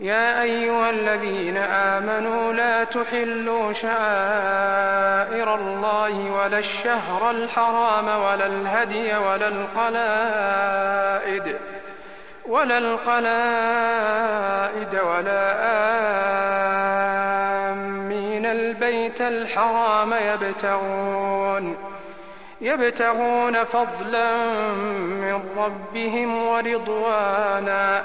يا أيها الذين آمنوا لا تحلوا شعائر الله ولا الشهر الحرام ولا الهدي ولا القلائد ولا القلائد ولا آمين. البيت الحرام يبتغون يبتغون فضلا من ربهم ورضوانا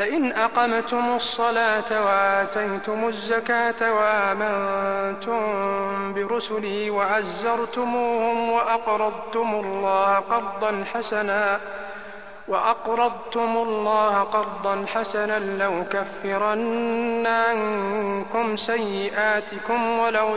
لئن أقمتم الصلاة وآتيتم الزكاة وآمنتم برسلي وعزرتموهم وأقرضتم الله قرضا حسنا وأقرضتم الله قرضا حسنا لو كفرن عنكم سيئاتكم ولو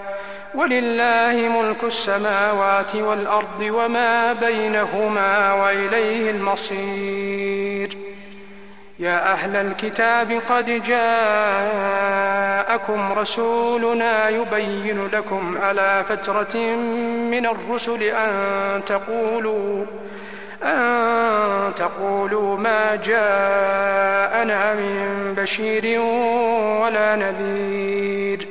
ولله ملك السماوات والأرض وما بينهما وإليه المصير. يا أهل الكتاب قد جاءكم رسولنا يبين لكم على فترة من الرسل أن تقولوا أن تقولوا ما جاءنا من بشير ولا نذير.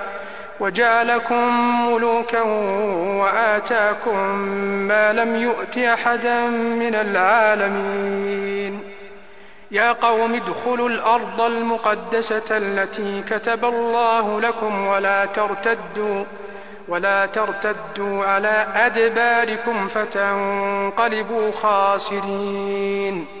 وجعلكم ملوكا وآتاكم ما لم يؤت أحدا من العالمين. يا قوم ادخلوا الأرض المقدسة التي كتب الله لكم ولا ترتدوا ولا ترتدوا على أدباركم فتنقلبوا خاسرين.